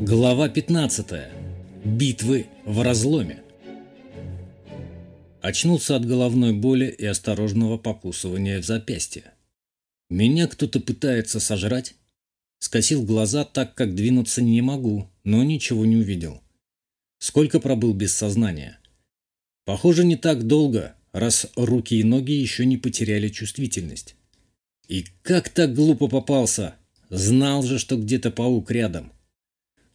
Глава 15. Битвы в разломе. Очнулся от головной боли и осторожного покусывания в запястье. Меня кто-то пытается сожрать? Скосил глаза так, как двинуться не могу, но ничего не увидел. Сколько пробыл без сознания? Похоже, не так долго, раз руки и ноги еще не потеряли чувствительность. И как так глупо попался? Знал же, что где-то паук рядом.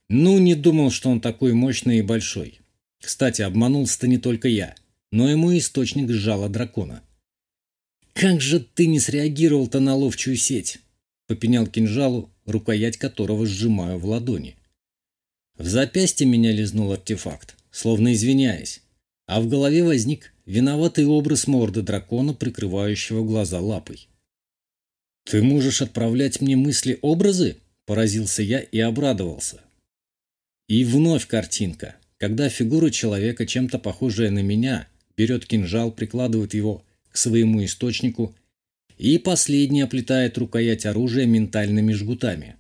Ну, не думал, что он такой мощный и большой. Кстати, обманулся-то не только я, но мой источник сжала дракона. «Как же ты не среагировал-то на ловчую сеть?» — попенял кинжалу, рукоять которого сжимаю в ладони. В запястье меня лизнул артефакт, словно извиняясь, а в голове возник виноватый образ морды дракона, прикрывающего глаза лапой. «Ты можешь отправлять мне мысли-образы?» – поразился я и обрадовался. И вновь картинка, когда фигура человека, чем-то похожая на меня, берет кинжал, прикладывает его к своему источнику и последний оплетает рукоять оружия ментальными жгутами.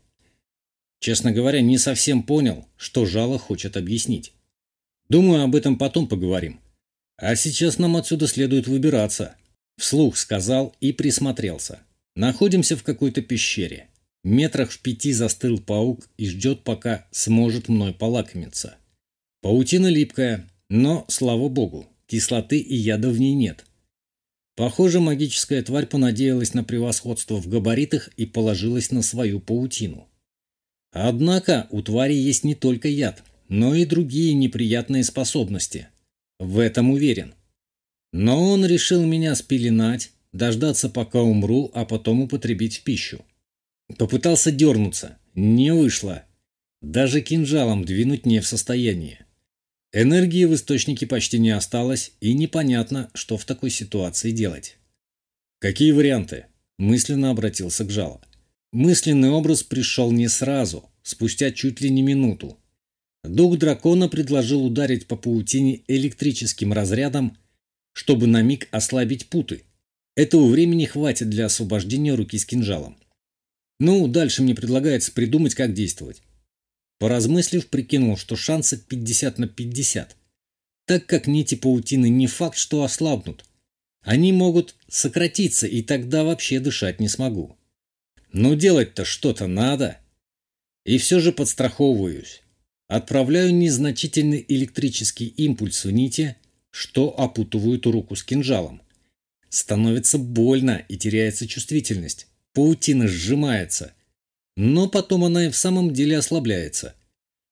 Честно говоря, не совсем понял, что жало хочет объяснить. Думаю, об этом потом поговорим. А сейчас нам отсюда следует выбираться. Вслух сказал и присмотрелся. Находимся в какой-то пещере. Метрах в пяти застыл паук и ждет, пока сможет мной полакомиться. Паутина липкая, но, слава богу, кислоты и яда в ней нет. Похоже, магическая тварь понадеялась на превосходство в габаритах и положилась на свою паутину. Однако у твари есть не только яд, но и другие неприятные способности. В этом уверен. Но он решил меня спеленать, дождаться, пока умру, а потом употребить в пищу. Попытался дернуться. Не вышло. Даже кинжалом двинуть не в состоянии. Энергии в источнике почти не осталось, и непонятно, что в такой ситуации делать. «Какие варианты?» – мысленно обратился к Жало. Мысленный образ пришел не сразу, спустя чуть ли не минуту. Дух дракона предложил ударить по паутине электрическим разрядом, чтобы на миг ослабить путы. Этого времени хватит для освобождения руки с кинжалом. Ну, дальше мне предлагается придумать, как действовать. Поразмыслив, прикинул, что шансы 50 на 50. Так как нити паутины не факт, что ослабнут. Они могут сократиться, и тогда вообще дышать не смогу. Но делать-то что-то надо. И все же подстраховываюсь. Отправляю незначительный электрический импульс в нити, что опутывают руку с кинжалом. Становится больно и теряется чувствительность паутина сжимается, но потом она и в самом деле ослабляется.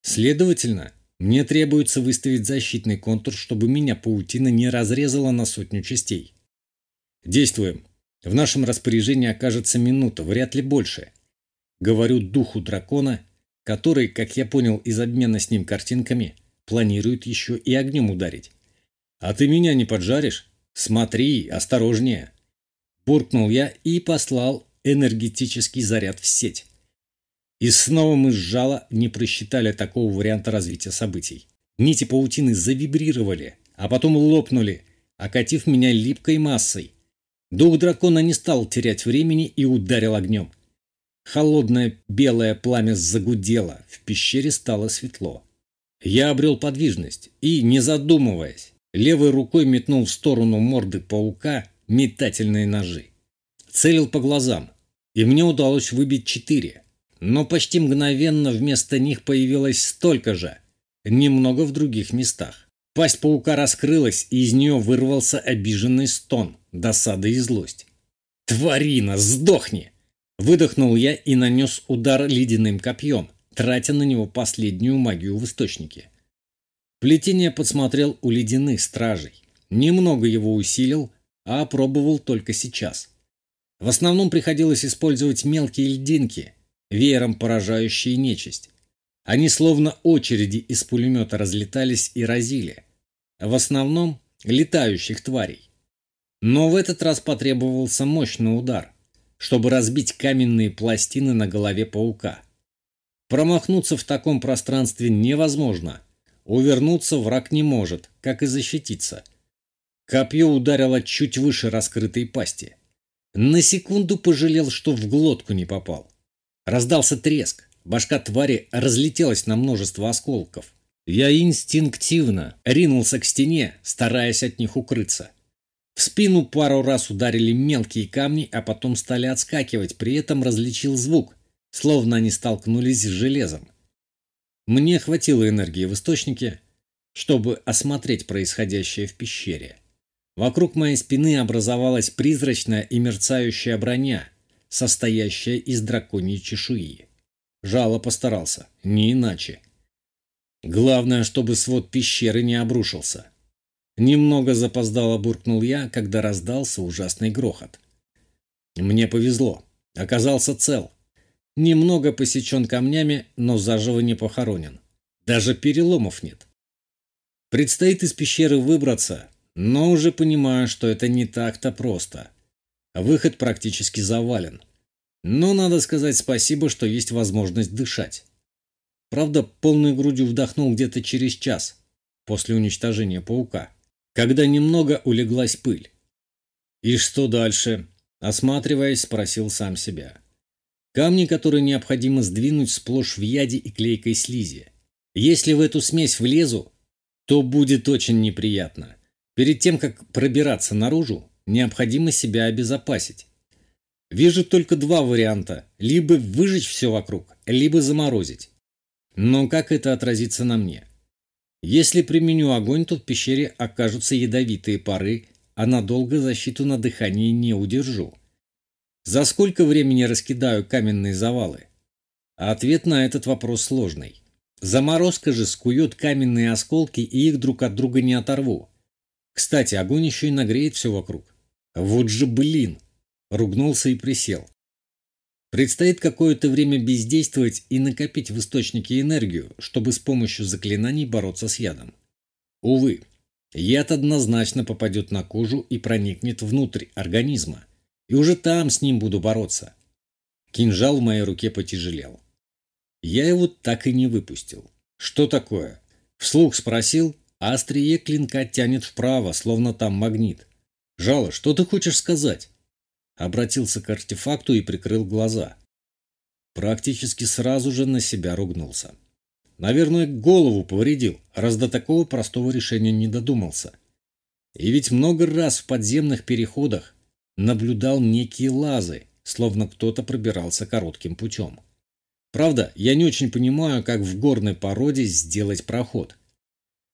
Следовательно, мне требуется выставить защитный контур, чтобы меня паутина не разрезала на сотню частей. Действуем. В нашем распоряжении окажется минута, вряд ли больше. Говорю духу дракона, который, как я понял из обмена с ним картинками, планирует еще и огнем ударить. А ты меня не поджаришь? Смотри, осторожнее. Буркнул я и послал энергетический заряд в сеть. И снова мы сжало не просчитали такого варианта развития событий. Нити паутины завибрировали, а потом лопнули, окатив меня липкой массой. Дух дракона не стал терять времени и ударил огнем. Холодное белое пламя загудело, в пещере стало светло. Я обрел подвижность и, не задумываясь, левой рукой метнул в сторону морды паука метательные ножи. Целил по глазам, и мне удалось выбить четыре. Но почти мгновенно вместо них появилось столько же, немного в других местах. Пасть паука раскрылась, и из нее вырвался обиженный стон, досада и злость. «Тварина, сдохни!» Выдохнул я и нанес удар ледяным копьем, тратя на него последнюю магию в источнике. Плетение подсмотрел у ледяных стражей. Немного его усилил, а опробовал только сейчас. В основном приходилось использовать мелкие льдинки, веером поражающие нечисть. Они словно очереди из пулемета разлетались и разили. В основном летающих тварей. Но в этот раз потребовался мощный удар, чтобы разбить каменные пластины на голове паука. Промахнуться в таком пространстве невозможно. Увернуться враг не может, как и защититься. Копье ударило чуть выше раскрытой пасти. На секунду пожалел, что в глотку не попал. Раздался треск. башка твари разлетелась на множество осколков. Я инстинктивно ринулся к стене, стараясь от них укрыться. В спину пару раз ударили мелкие камни, а потом стали отскакивать, при этом различил звук, словно они столкнулись с железом. Мне хватило энергии в источнике, чтобы осмотреть происходящее в пещере. Вокруг моей спины образовалась призрачная и мерцающая броня, состоящая из драконьей чешуи. Жало постарался, не иначе. Главное, чтобы свод пещеры не обрушился. Немного запоздало буркнул я, когда раздался ужасный грохот. Мне повезло. Оказался цел. Немного посечен камнями, но заживо не похоронен. Даже переломов нет. Предстоит из пещеры выбраться, но уже понимаю, что это не так-то просто. Выход практически завален. Но надо сказать спасибо, что есть возможность дышать. Правда, полной грудью вдохнул где-то через час после уничтожения паука когда немного улеглась пыль. «И что дальше?» – осматриваясь, спросил сам себя. Камни, которые необходимо сдвинуть сплошь в яде и клейкой слизи. Если в эту смесь влезу, то будет очень неприятно. Перед тем, как пробираться наружу, необходимо себя обезопасить. Вижу только два варианта. Либо выжечь все вокруг, либо заморозить. Но как это отразится на мне? Если применю огонь, то в пещере окажутся ядовитые пары, а надолго защиту на дыхании не удержу. За сколько времени раскидаю каменные завалы? ответ на этот вопрос сложный. Заморозка же скует каменные осколки, и их друг от друга не оторву. Кстати, огонь еще и нагреет все вокруг. Вот же блин! Ругнулся и присел. Предстоит какое-то время бездействовать и накопить в источнике энергию, чтобы с помощью заклинаний бороться с ядом. Увы, яд однозначно попадет на кожу и проникнет внутрь организма, и уже там с ним буду бороться. Кинжал в моей руке потяжелел. Я его так и не выпустил. Что такое? Вслух спросил, а острие клинка тянет вправо, словно там магнит. Жало, что ты хочешь сказать? обратился к артефакту и прикрыл глаза. Практически сразу же на себя ругнулся. Наверное, голову повредил, раз до такого простого решения не додумался. И ведь много раз в подземных переходах наблюдал некие лазы, словно кто-то пробирался коротким путем. Правда, я не очень понимаю, как в горной породе сделать проход.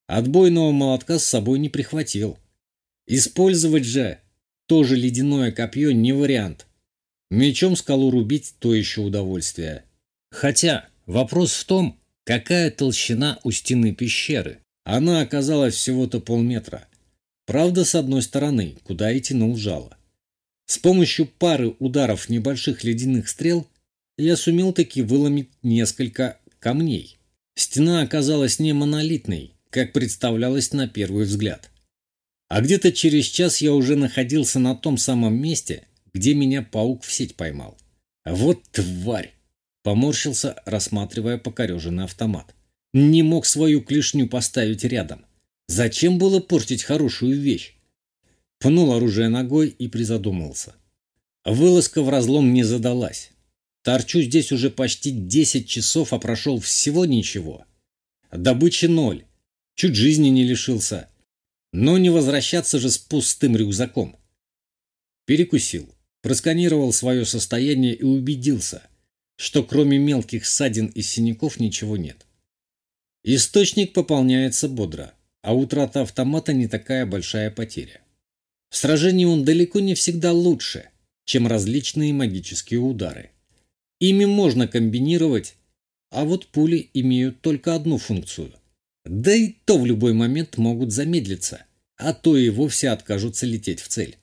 Отбойного молотка с собой не прихватил. Использовать же тоже ледяное копье не вариант. Мечом скалу рубить – то еще удовольствие. Хотя вопрос в том, какая толщина у стены пещеры. Она оказалась всего-то полметра. Правда, с одной стороны, куда и тянул жало. С помощью пары ударов небольших ледяных стрел я сумел таки выломить несколько камней. Стена оказалась не монолитной, как представлялось на первый взгляд. А где-то через час я уже находился на том самом месте, где меня паук в сеть поймал. Вот тварь! Поморщился, рассматривая покореженный автомат. Не мог свою клешню поставить рядом. Зачем было портить хорошую вещь? Пнул оружие ногой и призадумался. Вылазка в разлом не задалась. Торчу здесь уже почти 10 часов, а прошел всего ничего. Добычи ноль. Чуть жизни не лишился. Но не возвращаться же с пустым рюкзаком. Перекусил, просканировал свое состояние и убедился, что кроме мелких ссадин и синяков ничего нет. Источник пополняется бодро, а утрата автомата не такая большая потеря. В сражении он далеко не всегда лучше, чем различные магические удары. Ими можно комбинировать, а вот пули имеют только одну функцию да и то в любой момент могут замедлиться, а то и вовсе откажутся лететь в цель.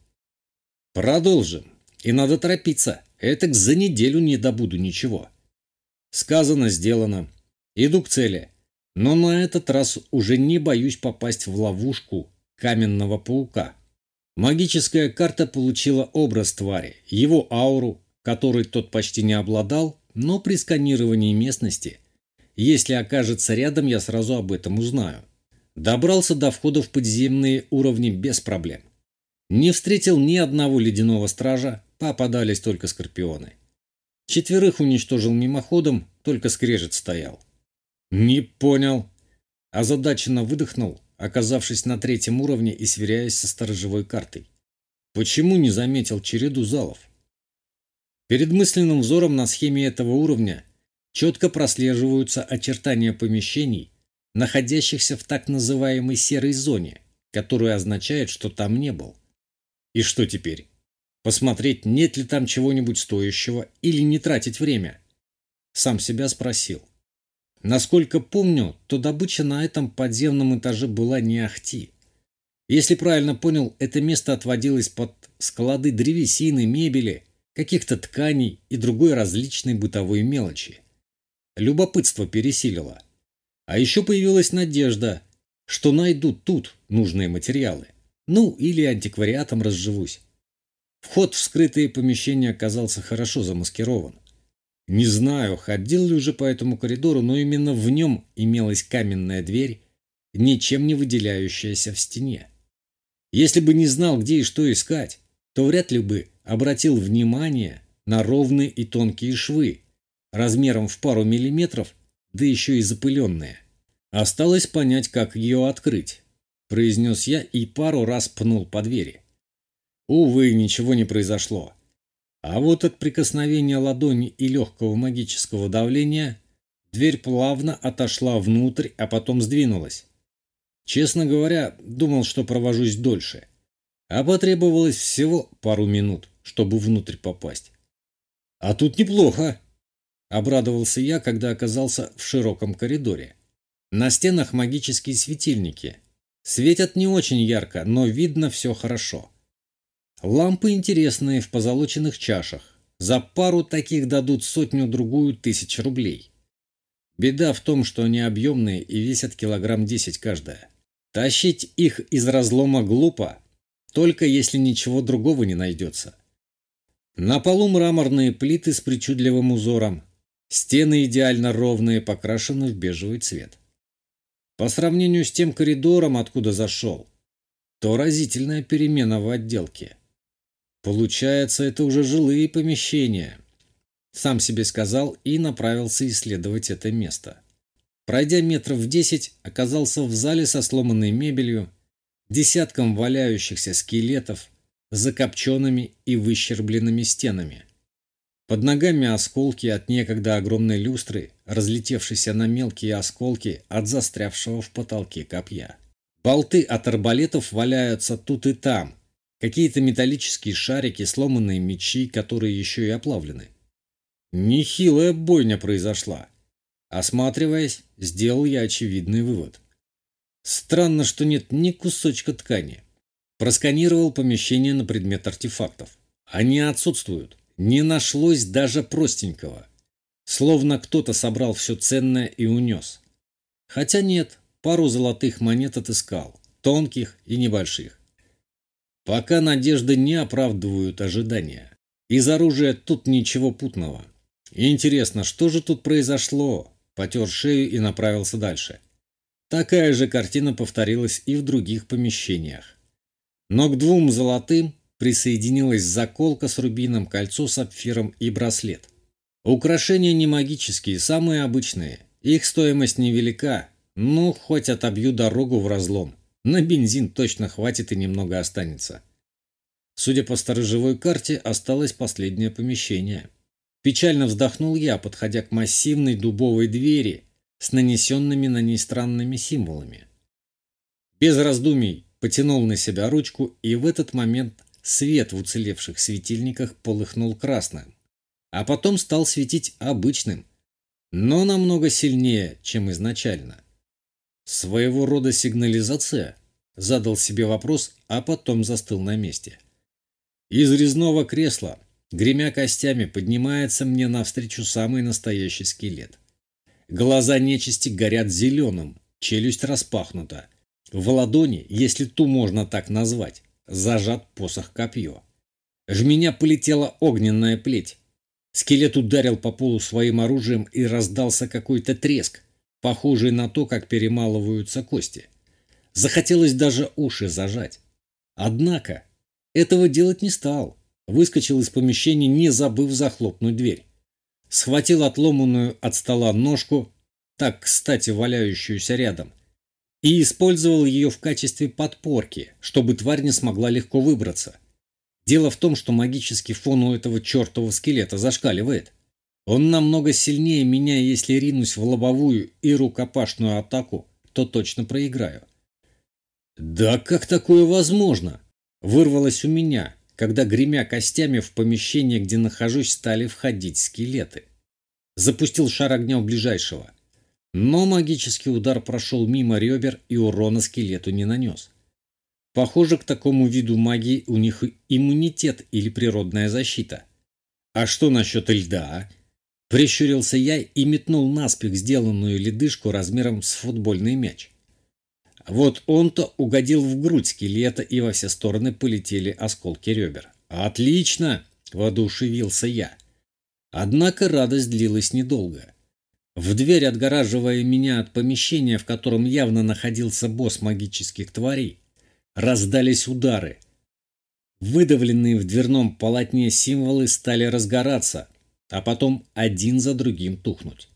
Продолжим. И надо торопиться. Этак за неделю не добуду ничего. Сказано, сделано. Иду к цели. Но на этот раз уже не боюсь попасть в ловушку каменного паука. Магическая карта получила образ твари, его ауру, которой тот почти не обладал, но при сканировании местности – если окажется рядом, я сразу об этом узнаю. Добрался до входа в подземные уровни без проблем. Не встретил ни одного ледяного стража, попадались только скорпионы. Четверых уничтожил мимоходом, только скрежет стоял. «Не понял». Озадаченно выдохнул, оказавшись на третьем уровне и сверяясь со сторожевой картой. Почему не заметил череду залов? Перед мысленным взором на схеме этого уровня четко прослеживаются очертания помещений, находящихся в так называемой серой зоне, которая означает, что там не был. И что теперь? Посмотреть, нет ли там чего-нибудь стоящего или не тратить время? Сам себя спросил. Насколько помню, то добыча на этом подземном этаже была не ахти. Если правильно понял, это место отводилось под склады древесины, мебели, каких-то тканей и другой различной бытовой мелочи. Любопытство пересилило. А еще появилась надежда, что найду тут нужные материалы. Ну, или антиквариатом разживусь. Вход в скрытые помещения оказался хорошо замаскирован. Не знаю, ходил ли уже по этому коридору, но именно в нем имелась каменная дверь, ничем не выделяющаяся в стене. Если бы не знал, где и что искать, то вряд ли бы обратил внимание на ровные и тонкие швы, размером в пару миллиметров, да еще и запыленные. Осталось понять, как ее открыть, произнес я и пару раз пнул по двери. Увы, ничего не произошло. А вот от прикосновения ладони и легкого магического давления дверь плавно отошла внутрь, а потом сдвинулась. Честно говоря, думал, что провожусь дольше. А потребовалось всего пару минут, чтобы внутрь попасть. А тут неплохо, обрадовался я, когда оказался в широком коридоре. На стенах магические светильники. Светят не очень ярко, но видно все хорошо. Лампы интересные в позолоченных чашах. За пару таких дадут сотню-другую тысяч рублей. Беда в том, что они объемные и весят килограмм десять каждая. Тащить их из разлома глупо, только если ничего другого не найдется. На полу мраморные плиты с причудливым узором. Стены идеально ровные, покрашены в бежевый цвет. По сравнению с тем коридором, откуда зашел, то разительная перемена в отделке. Получается, это уже жилые помещения. Сам себе сказал и направился исследовать это место. Пройдя метров десять, оказался в зале со сломанной мебелью, десятком валяющихся скелетов, закопченными и выщербленными стенами. Под ногами осколки от некогда огромной люстры, разлетевшиеся на мелкие осколки от застрявшего в потолке копья. Болты от арбалетов валяются тут и там, Какие-то металлические шарики, сломанные мечи, которые еще и оплавлены. Нехилая бойня произошла. Осматриваясь, сделал я очевидный вывод. Странно, что нет ни кусочка ткани. Просканировал помещение на предмет артефактов. Они отсутствуют. Не нашлось даже простенького. Словно кто-то собрал все ценное и унес. Хотя нет, пару золотых монет отыскал. Тонких и небольших. Пока надежды не оправдывают ожидания. Из оружия тут ничего путного. Интересно, что же тут произошло? Потер шею и направился дальше. Такая же картина повторилась и в других помещениях. Но к двум золотым присоединилась заколка с рубином, кольцо с сапфиром и браслет. Украшения не магические, самые обычные. Их стоимость невелика, ну, хоть отобью дорогу в разлом. На бензин точно хватит и немного останется. Судя по сторожевой карте, осталось последнее помещение. Печально вздохнул я, подходя к массивной дубовой двери с нанесенными на ней странными символами. Без раздумий потянул на себя ручку, и в этот момент свет в уцелевших светильниках полыхнул красным, а потом стал светить обычным, но намного сильнее, чем изначально. Своего рода сигнализация? Задал себе вопрос, а потом застыл на месте. Из резного кресла, гремя костями, поднимается мне навстречу самый настоящий скелет. Глаза нечисти горят зеленым, челюсть распахнута. В ладони, если ту можно так назвать, зажат посох копье. В меня полетела огненная плеть. Скелет ударил по полу своим оружием и раздался какой-то треск, похожий на то, как перемалываются кости. Захотелось даже уши зажать. Однако этого делать не стал. Выскочил из помещения, не забыв захлопнуть дверь. схватил отломанную от стола ножку, так, кстати, валяющуюся рядом, и использовал ее в качестве подпорки, чтобы тварь не смогла легко выбраться. Дело в том, что магический фон у этого чертового скелета зашкаливает. Он намного сильнее меня, если ринусь в лобовую и рукопашную атаку, то точно проиграю. «Да как такое возможно?» – вырвалось у меня, когда, гремя костями, в помещение, где нахожусь, стали входить скелеты. Запустил шар огня у ближайшего. Но магический удар прошел мимо ребер и урона скелету не нанес. Похоже, к такому виду магии у них иммунитет или природная защита. А что насчет льда? Прищурился я и метнул наспех сделанную ледышку размером с футбольный мяч. Вот он-то угодил в грудь скелета, и во все стороны полетели осколки ребер. «Отлично!» – воодушевился я. Однако радость длилась недолго. В дверь, отгораживая меня от помещения, в котором явно находился босс магических тварей, раздались удары. Выдавленные в дверном полотне символы стали разгораться, а потом один за другим тухнуть.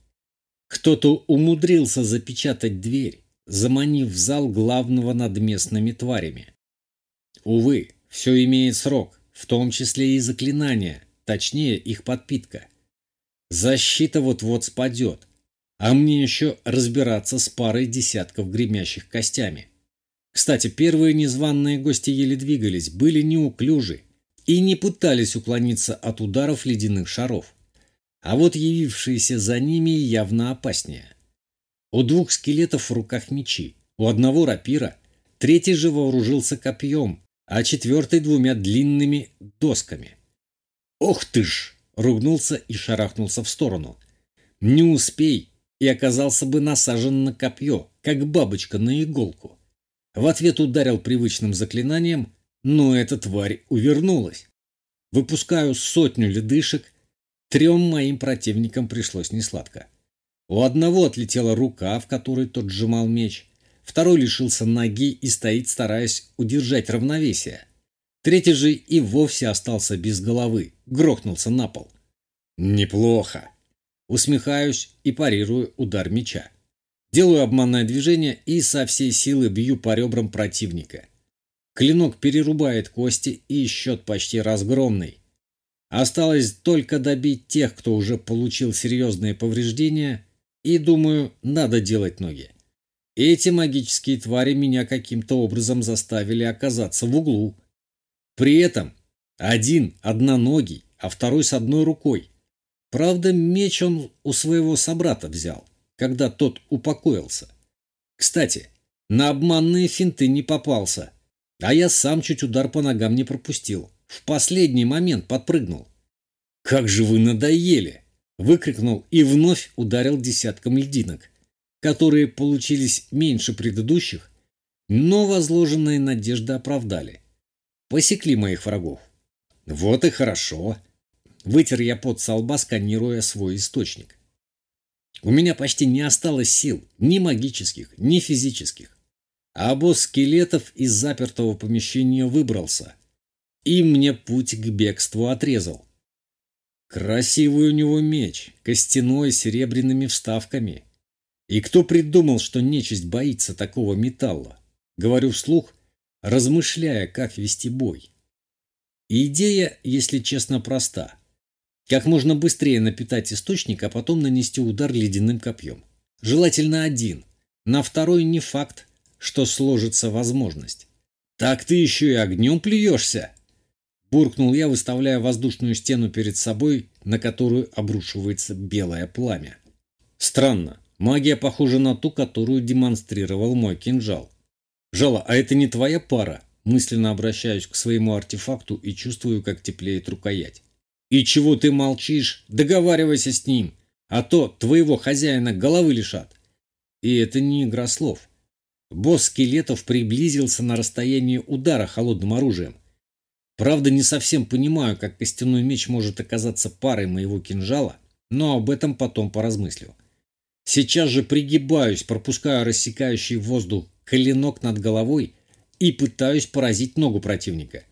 Кто-то умудрился запечатать дверь, заманив в зал главного над местными тварями. Увы, все имеет срок, в том числе и заклинания, точнее их подпитка. Защита вот-вот спадет, а мне еще разбираться с парой десятков гремящих костями. Кстати, первые незваные гости еле двигались, были неуклюжи и не пытались уклониться от ударов ледяных шаров. А вот явившиеся за ними явно опаснее. У двух скелетов в руках мечи, у одного рапира, третий же вооружился копьем, а четвертый двумя длинными досками. «Ох ты ж!» — ругнулся и шарахнулся в сторону. «Не успей!» И оказался бы насажен на копье, как бабочка на иголку. В ответ ударил привычным заклинанием, но эта тварь увернулась. Выпускаю сотню ледышек, трем моим противникам пришлось несладко. У одного отлетела рука, в которой тот сжимал меч, второй лишился ноги и стоит, стараясь удержать равновесие. Третий же и вовсе остался без головы, грохнулся на пол. Неплохо. Усмехаюсь и парирую удар меча. Делаю обманное движение и со всей силы бью по ребрам противника. Клинок перерубает кости и счет почти разгромный. Осталось только добить тех, кто уже получил серьезные повреждения, и, думаю, надо делать ноги. Эти магические твари меня каким-то образом заставили оказаться в углу. При этом один одноногий, а второй с одной рукой. Правда, меч он у своего собрата взял когда тот упокоился. Кстати, на обманные финты не попался, а я сам чуть удар по ногам не пропустил. В последний момент подпрыгнул. «Как же вы надоели!» – выкрикнул и вновь ударил десятком льдинок, которые получились меньше предыдущих, но возложенные надежды оправдали. Посекли моих врагов. Вот и хорошо. Вытер я пот со лба, сканируя свой источник. У меня почти не осталось сил, ни магических, ни физических. А босс скелетов из запертого помещения выбрался. И мне путь к бегству отрезал. Красивый у него меч, костяной, с серебряными вставками. И кто придумал, что нечисть боится такого металла? Говорю вслух, размышляя, как вести бой. идея, если честно, проста – как можно быстрее напитать источник, а потом нанести удар ледяным копьем. Желательно один. На второй не факт, что сложится возможность. «Так ты еще и огнем плюешься!» Буркнул я, выставляя воздушную стену перед собой, на которую обрушивается белое пламя. Странно. Магия похожа на ту, которую демонстрировал мой кинжал. Жала, а это не твоя пара? Мысленно обращаюсь к своему артефакту и чувствую, как теплеет рукоять. «И чего ты молчишь? Договаривайся с ним, а то твоего хозяина головы лишат». И это не игра слов. Босс скелетов приблизился на расстояние удара холодным оружием. Правда, не совсем понимаю, как костяной меч может оказаться парой моего кинжала, но об этом потом поразмыслю. Сейчас же пригибаюсь, пропускаю рассекающий воздух клинок над головой и пытаюсь поразить ногу противника.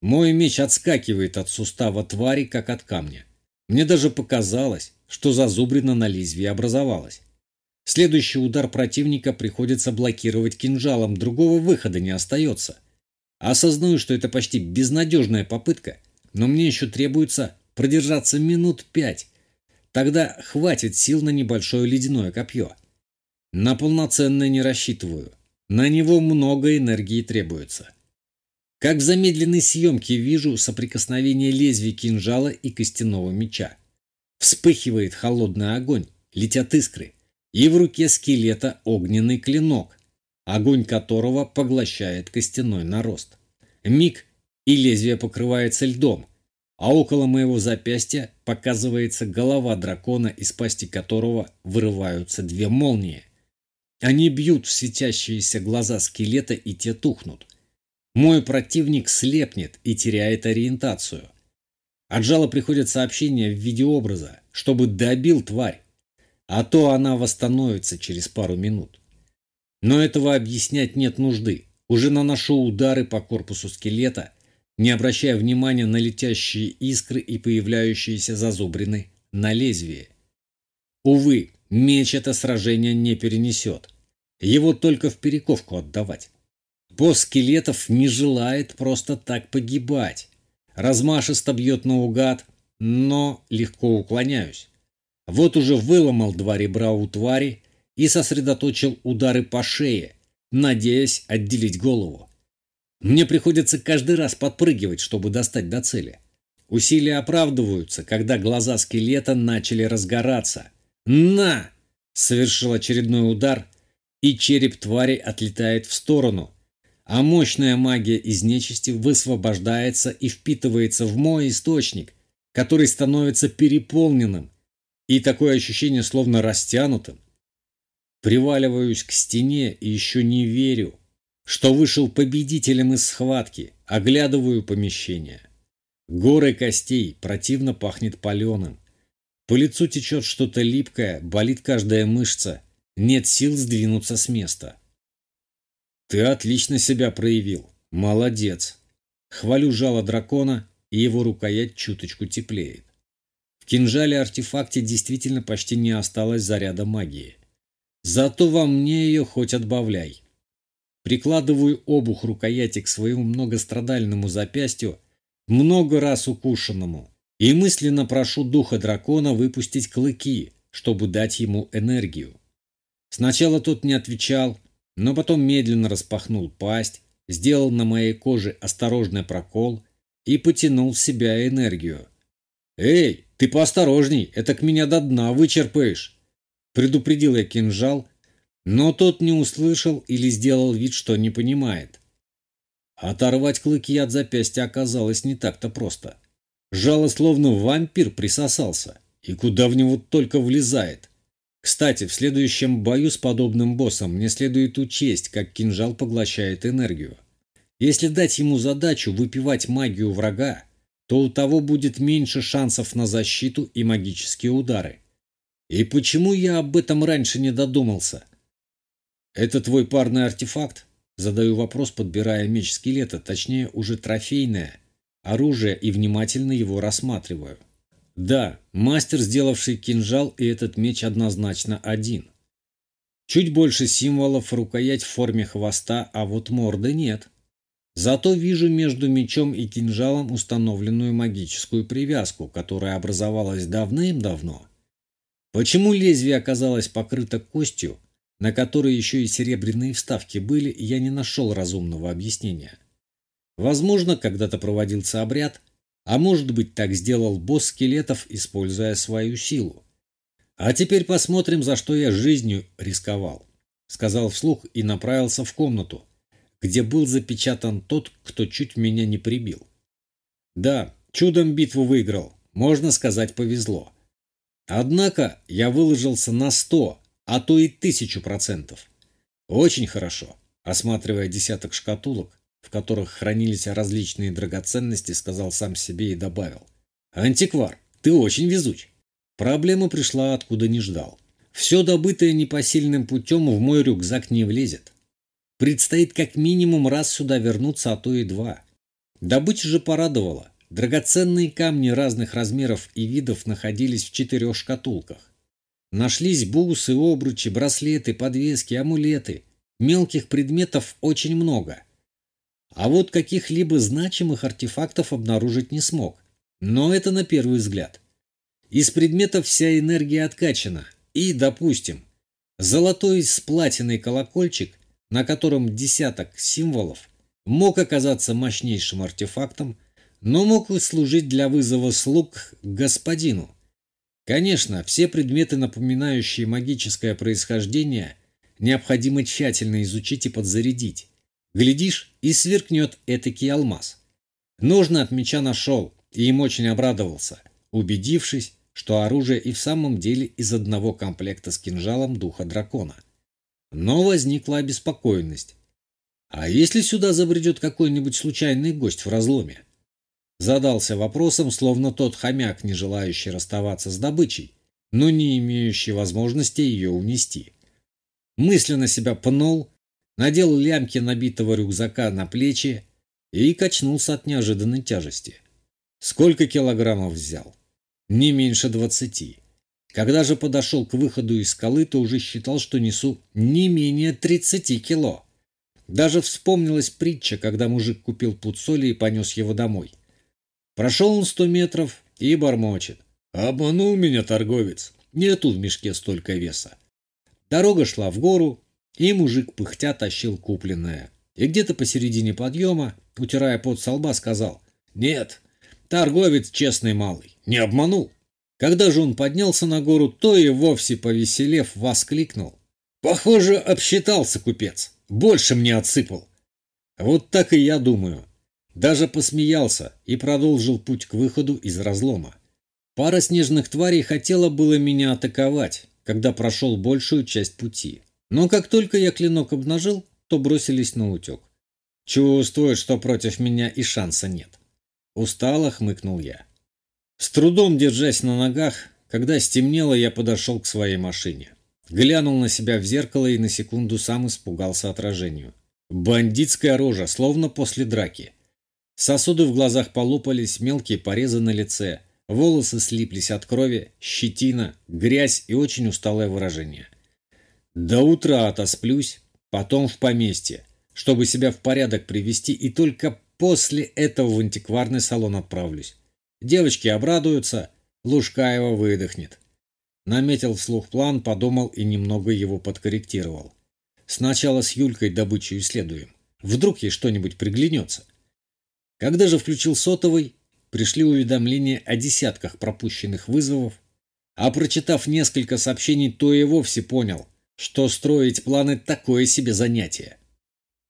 Мой меч отскакивает от сустава твари, как от камня. Мне даже показалось, что зазубрина на лезвии образовалась. Следующий удар противника приходится блокировать кинжалом, другого выхода не остается. Осознаю, что это почти безнадежная попытка, но мне еще требуется продержаться минут пять. Тогда хватит сил на небольшое ледяное копье. На полноценное не рассчитываю. На него много энергии требуется. Как в замедленной съемке вижу соприкосновение лезвия кинжала и костяного меча. Вспыхивает холодный огонь, летят искры, и в руке скелета огненный клинок, огонь которого поглощает костяной нарост. Миг, и лезвие покрывается льдом, а около моего запястья показывается голова дракона, из пасти которого вырываются две молнии. Они бьют в светящиеся глаза скелета, и те тухнут. Мой противник слепнет и теряет ориентацию. От жала приходит сообщение в виде образа, чтобы добил тварь, а то она восстановится через пару минут. Но этого объяснять нет нужды. Уже наношу удары по корпусу скелета, не обращая внимания на летящие искры и появляющиеся зазубрины на лезвие. Увы, меч это сражение не перенесет. Его только в перековку отдавать. Босс скелетов не желает просто так погибать. Размашисто бьет наугад, но легко уклоняюсь. Вот уже выломал два ребра у твари и сосредоточил удары по шее, надеясь отделить голову. Мне приходится каждый раз подпрыгивать, чтобы достать до цели. Усилия оправдываются, когда глаза скелета начали разгораться. «На!» — совершил очередной удар, и череп твари отлетает в сторону, а мощная магия из нечисти высвобождается и впитывается в мой источник, который становится переполненным, и такое ощущение словно растянутым. Приваливаюсь к стене и еще не верю, что вышел победителем из схватки, оглядываю помещение. Горы костей, противно пахнет паленым. По лицу течет что-то липкое, болит каждая мышца, нет сил сдвинуться с места. Ты отлично себя проявил, молодец. Хвалю жало дракона, и его рукоять чуточку теплеет. В кинжале-артефакте действительно почти не осталось заряда магии. Зато во мне ее хоть отбавляй. Прикладываю обух рукояти к своему многострадальному запястью, много раз укушенному, и мысленно прошу духа дракона выпустить клыки, чтобы дать ему энергию. Сначала тот не отвечал, но потом медленно распахнул пасть, сделал на моей коже осторожный прокол и потянул в себя энергию. «Эй, ты поосторожней, это к меня до дна вычерпаешь!» Предупредил я кинжал, но тот не услышал или сделал вид, что не понимает. Оторвать клыки от запястья оказалось не так-то просто. Жало словно вампир присосался, и куда в него только влезает. Кстати, в следующем бою с подобным боссом мне следует учесть, как кинжал поглощает энергию. Если дать ему задачу выпивать магию врага, то у того будет меньше шансов на защиту и магические удары. И почему я об этом раньше не додумался? Это твой парный артефакт? Задаю вопрос, подбирая меч скелета, точнее уже трофейное, оружие и внимательно его рассматриваю. Да, мастер, сделавший кинжал, и этот меч однозначно один. Чуть больше символов, рукоять в форме хвоста, а вот морды нет. Зато вижу между мечом и кинжалом установленную магическую привязку, которая образовалась давным-давно. Почему лезвие оказалось покрыто костью, на которой еще и серебряные вставки были, я не нашел разумного объяснения. Возможно, когда-то проводился обряд, а может быть так сделал босс скелетов, используя свою силу. А теперь посмотрим, за что я жизнью рисковал, сказал вслух и направился в комнату, где был запечатан тот, кто чуть меня не прибил. Да, чудом битву выиграл, можно сказать, повезло. Однако я выложился на сто, а то и тысячу процентов. Очень хорошо. Осматривая десяток шкатулок, в которых хранились различные драгоценности, сказал сам себе и добавил. «Антиквар, ты очень везуч». Проблема пришла откуда не ждал. Все добытое непосильным путем в мой рюкзак не влезет. Предстоит как минимум раз сюда вернуться, а то и два. Добыча же порадовала. Драгоценные камни разных размеров и видов находились в четырех шкатулках. Нашлись бусы, обручи, браслеты, подвески, амулеты. Мелких предметов очень много. А вот каких-либо значимых артефактов обнаружить не смог. Но это на первый взгляд. Из предметов вся энергия откачана. И, допустим, золотой с платиной колокольчик, на котором десяток символов, мог оказаться мощнейшим артефактом, но мог и служить для вызова слуг господину. Конечно, все предметы, напоминающие магическое происхождение, необходимо тщательно изучить и подзарядить. Глядишь, и сверкнет этакий алмаз. Нужно от меча нашел, и им очень обрадовался, убедившись, что оружие и в самом деле из одного комплекта с кинжалом духа дракона. Но возникла обеспокоенность. А если сюда забредет какой-нибудь случайный гость в разломе? Задался вопросом, словно тот хомяк, не желающий расставаться с добычей, но не имеющий возможности ее унести. Мысленно себя пнул, надел лямки набитого рюкзака на плечи и качнулся от неожиданной тяжести. Сколько килограммов взял? Не меньше двадцати. Когда же подошел к выходу из скалы, то уже считал, что несу не менее тридцати кило. Даже вспомнилась притча, когда мужик купил пуд соли и понес его домой. Прошел он сто метров и бормочет. Обманул меня торговец. Нету в мешке столько веса. Дорога шла в гору, и мужик пыхтя тащил купленное. И где-то посередине подъема, утирая пот со лба, сказал «Нет, торговец честный малый, не обманул». Когда же он поднялся на гору, то и вовсе повеселев воскликнул. «Похоже, обсчитался купец. Больше мне отсыпал». Вот так и я думаю. Даже посмеялся и продолжил путь к выходу из разлома. Пара снежных тварей хотела было меня атаковать, когда прошел большую часть пути. Но как только я клинок обнажил, то бросились на утек. Чувствую, что против меня и шанса нет. Устало хмыкнул я. С трудом держась на ногах, когда стемнело, я подошел к своей машине. Глянул на себя в зеркало и на секунду сам испугался отражению. Бандитская рожа, словно после драки. Сосуды в глазах полопались, мелкие порезы на лице, волосы слиплись от крови, щетина, грязь и очень усталое выражение. До утра отосплюсь, потом в поместье, чтобы себя в порядок привести, и только после этого в антикварный салон отправлюсь. Девочки обрадуются, Лужкаева выдохнет. Наметил вслух план, подумал и немного его подкорректировал. Сначала с Юлькой добычу исследуем. Вдруг ей что-нибудь приглянется. Когда же включил сотовый, пришли уведомления о десятках пропущенных вызовов, а прочитав несколько сообщений, то и вовсе понял – что строить планы – такое себе занятие.